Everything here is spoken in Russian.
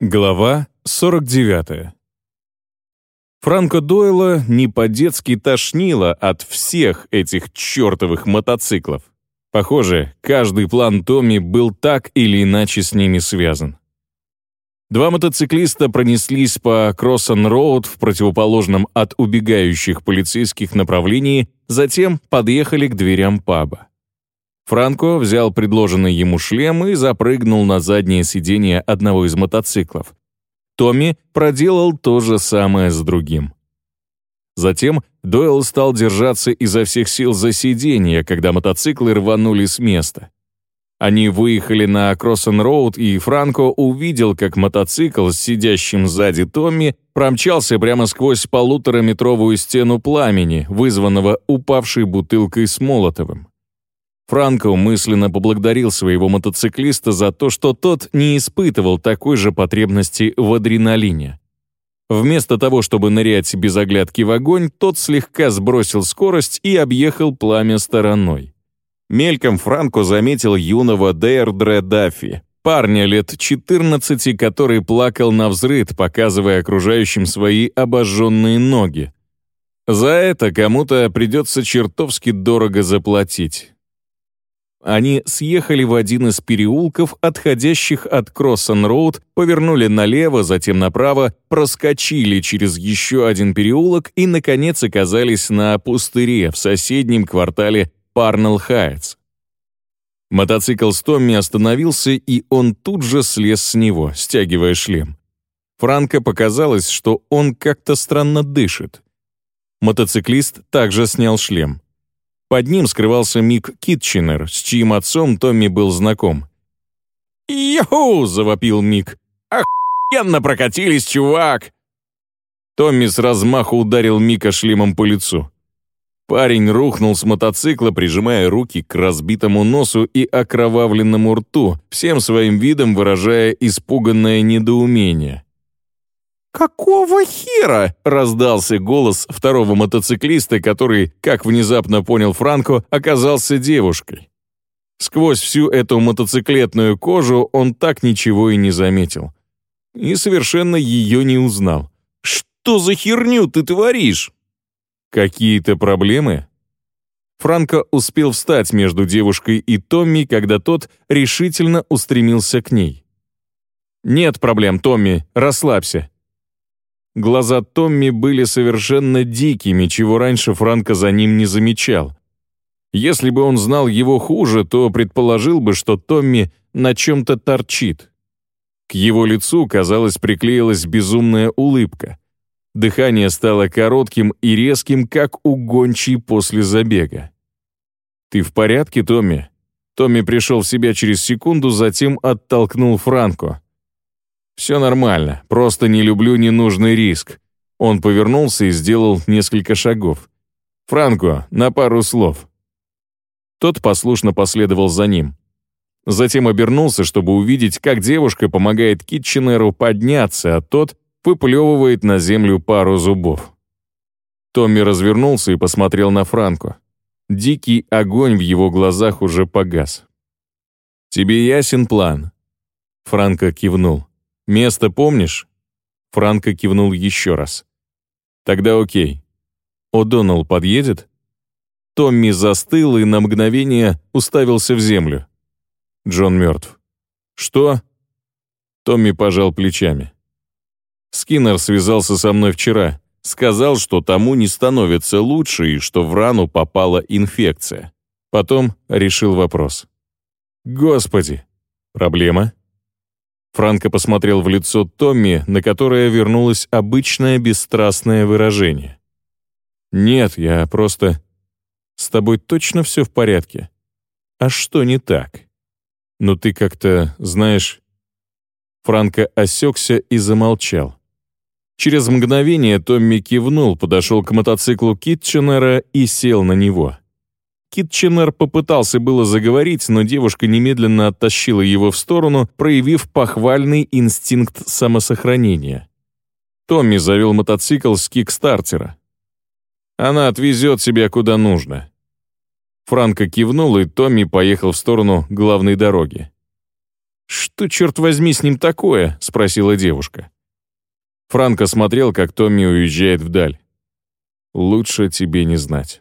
Глава 49. Франко Дойла не по-детски тошнило от всех этих чертовых мотоциклов. Похоже, каждый план Томми был так или иначе с ними связан. Два мотоциклиста пронеслись по Кроссон-Роуд в противоположном от убегающих полицейских направлении, затем подъехали к дверям паба. Франко взял предложенный ему шлем и запрыгнул на заднее сиденье одного из мотоциклов. Томми проделал то же самое с другим. Затем Дойл стал держаться изо всех сил за сиденье, когда мотоциклы рванули с места. Они выехали на Кроссон-Роуд, и Франко увидел, как мотоцикл с сидящим сзади Томми промчался прямо сквозь полутораметровую стену пламени, вызванного упавшей бутылкой с Молотовым. Франко мысленно поблагодарил своего мотоциклиста за то, что тот не испытывал такой же потребности в адреналине. Вместо того, чтобы нырять без оглядки в огонь, тот слегка сбросил скорость и объехал пламя стороной. Мельком Франко заметил юного Дейрдре Даффи, парня лет 14, который плакал на взрыд, показывая окружающим свои обожженные ноги. За это кому-то придется чертовски дорого заплатить. Они съехали в один из переулков, отходящих от Кроссон-Роуд, повернули налево, затем направо, проскочили через еще один переулок и, наконец, оказались на пустыре в соседнем квартале Парнелл-Хайтс. Мотоцикл с Томми остановился, и он тут же слез с него, стягивая шлем. Франко показалось, что он как-то странно дышит. Мотоциклист также снял шлем. Под ним скрывался Мик Китченер, с чьим отцом Томми был знаком. «Йоу!» — завопил Мик. «Охуенно прокатились, чувак!» Томми с размаху ударил Мика шлемом по лицу. Парень рухнул с мотоцикла, прижимая руки к разбитому носу и окровавленному рту, всем своим видом выражая испуганное недоумение. «Какого хера?» — раздался голос второго мотоциклиста, который, как внезапно понял Франко, оказался девушкой. Сквозь всю эту мотоциклетную кожу он так ничего и не заметил. И совершенно ее не узнал. «Что за херню ты творишь?» «Какие-то проблемы?» Франко успел встать между девушкой и Томми, когда тот решительно устремился к ней. «Нет проблем, Томми, расслабься. Глаза Томми были совершенно дикими, чего раньше Франко за ним не замечал. Если бы он знал его хуже, то предположил бы, что Томми на чем-то торчит. К его лицу, казалось, приклеилась безумная улыбка. Дыхание стало коротким и резким, как у гончей после забега. «Ты в порядке, Томми?» Томми пришел в себя через секунду, затем оттолкнул Франко. «Все нормально, просто не люблю ненужный риск». Он повернулся и сделал несколько шагов. «Франко, на пару слов». Тот послушно последовал за ним. Затем обернулся, чтобы увидеть, как девушка помогает Китченеру подняться, а тот выплевывает на землю пару зубов. Томми развернулся и посмотрел на Франко. Дикий огонь в его глазах уже погас. «Тебе ясен план?» Франко кивнул. «Место помнишь?» Франко кивнул еще раз. «Тогда окей. О'Доннелл подъедет?» Томми застыл и на мгновение уставился в землю. Джон мертв. «Что?» Томми пожал плечами. Скиннер связался со мной вчера. Сказал, что тому не становится лучше и что в рану попала инфекция. Потом решил вопрос. «Господи! Проблема?» Франко посмотрел в лицо Томми, на которое вернулось обычное бесстрастное выражение. «Нет, я просто... С тобой точно все в порядке? А что не так? Ну ты как-то, знаешь...» Франко осекся и замолчал. Через мгновение Томми кивнул, подошел к мотоциклу Китченера и сел на него. Китченер попытался было заговорить, но девушка немедленно оттащила его в сторону, проявив похвальный инстинкт самосохранения. Томми завел мотоцикл с кикстартера. «Она отвезет себя куда нужно». Франко кивнул, и Томми поехал в сторону главной дороги. «Что, черт возьми, с ним такое?» — спросила девушка. Франко смотрел, как Томми уезжает вдаль. «Лучше тебе не знать».